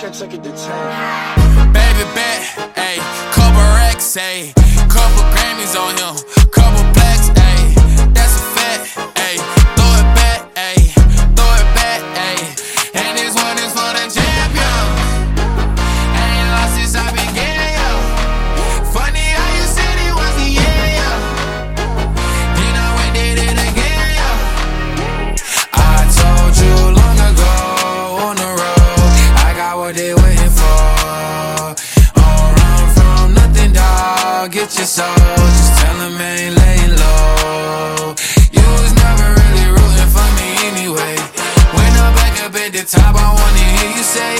Check, check it to 10. Baby bet, ayy, couple racks, ayy, couple Grammys on him, for. Don't run from nothing, dog. Get your soul, just tell them ain't laying low. You was never really rooting for me anyway. When I'm back up at the top, I wanna hear you say,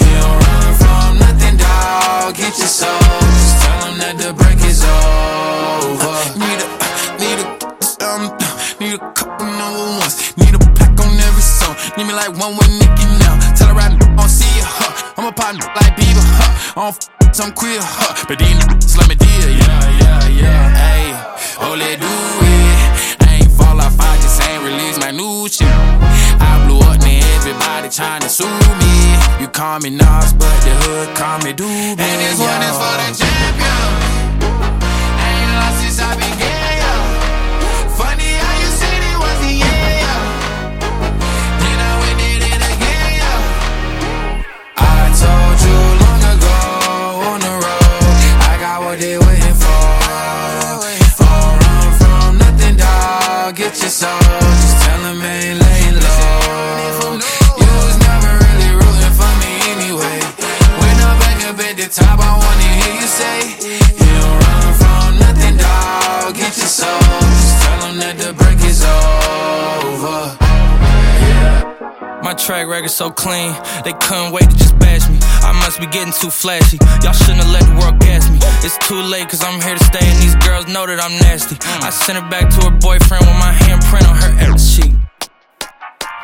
You don't run from nothing, dog. Get your soul, just tell them that the break is over. Need a, need a, um, need a couple number ones. Need a plaque on every song. Need me like one with I don't f some queer, huh. But these niggas let me deal, yeah, yeah, yeah. Ayy, oh, let do it. I ain't fall off, I just ain't release my new shit. I blew up, now everybody tryna sue me. You call me Nas, but the hood call me Doobie. And this one is for the champion. Waiting for. Don't run from nothing, dog. Get your soul, just tell them ain't laying low. You was never really rooting for me anyway. When I'm back up at the top, I wanna hear you say, You don't run from nothing, dog. Get your soul, just tell them that the break is over. My track record so clean, they couldn't wait to just bash me. I must be getting too flashy. Y'all shouldn't have let the world. It's too late, cause I'm here to stay, and these girls know that I'm nasty. I sent her back to her boyfriend with my handprint on her ass cheek.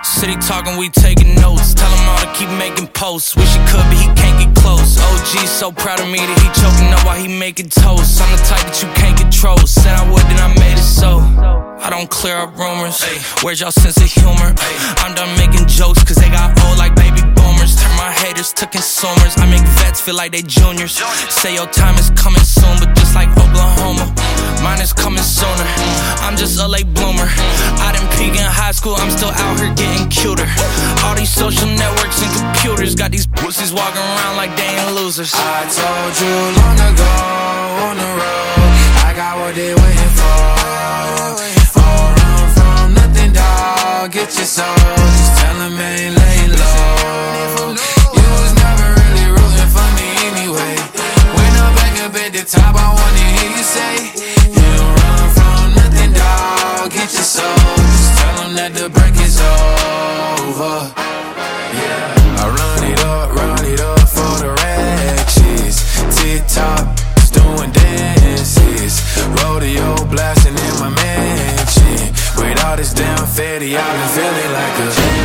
City talking, we taking notes. Tell him all to keep making posts. Wish he could, but he can't get close. OG so proud of me that he choking up while he making toast. I'm the type that you can't control. Said I would, then I made it so. I don't clear up rumors. Where's y'all sense of humor? I'm done making jokes, cause they got old like baby boomers. Turn my haters to consumers. I make vets feel like they juniors. Say your time is coming soon, but just like Oklahoma, mine is coming sooner. I'm just a late bloomer. I didn't peak in high school, I'm still out here getting cuter. All these social networks and computers got these pussies walking around like they ain't losers. I told you long ago on the road, I got what they waiting for. Your soul, just tell them ain't laying low. You was never really rooting for me anyway. When I'm back up at the top, I wanna hear you say, You don't run from nothing, dog. Get your soul, just tell them that the break is over. Yeah, I run it up, run it up for the ratchets. TikTok, doing dances. Rodeo blasting in my mansion. With all this damn fatty, I've been feeling like a